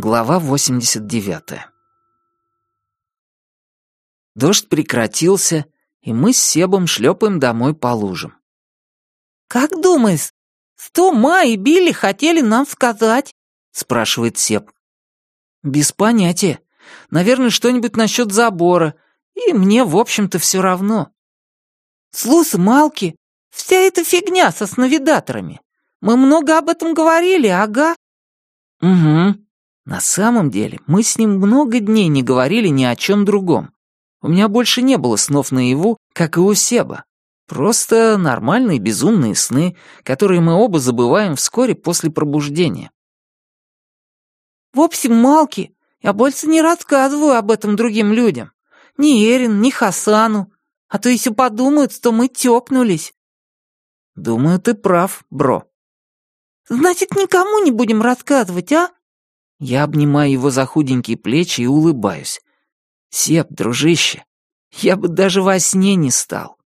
Глава 89. Дождь прекратился, и мы с Себом шлепаем домой по лужам. «Как думаешь, что Ма и Билли хотели нам сказать?» — спрашивает Себ. «Без понятия. Наверное, что-нибудь насчет забора. И мне, в общем-то, все равно». «Слушай, Малки, вся эта фигня со сновидаторами. Мы много об этом говорили, ага?» «Угу. На самом деле, мы с ним много дней не говорили ни о чем другом. У меня больше не было снов наяву, как и у Себа. Просто нормальные безумные сны, которые мы оба забываем вскоре после пробуждения. В общем, Малки, я больше не рассказываю об этом другим людям. Ни Эрин, ни Хасану. А то еще подумают, что мы тёкнулись. Думаю, ты прав, бро. Значит, никому не будем рассказывать, а? Я обнимаю его за худенькие плечи и улыбаюсь. Сеп, дружище, я бы даже во сне не стал.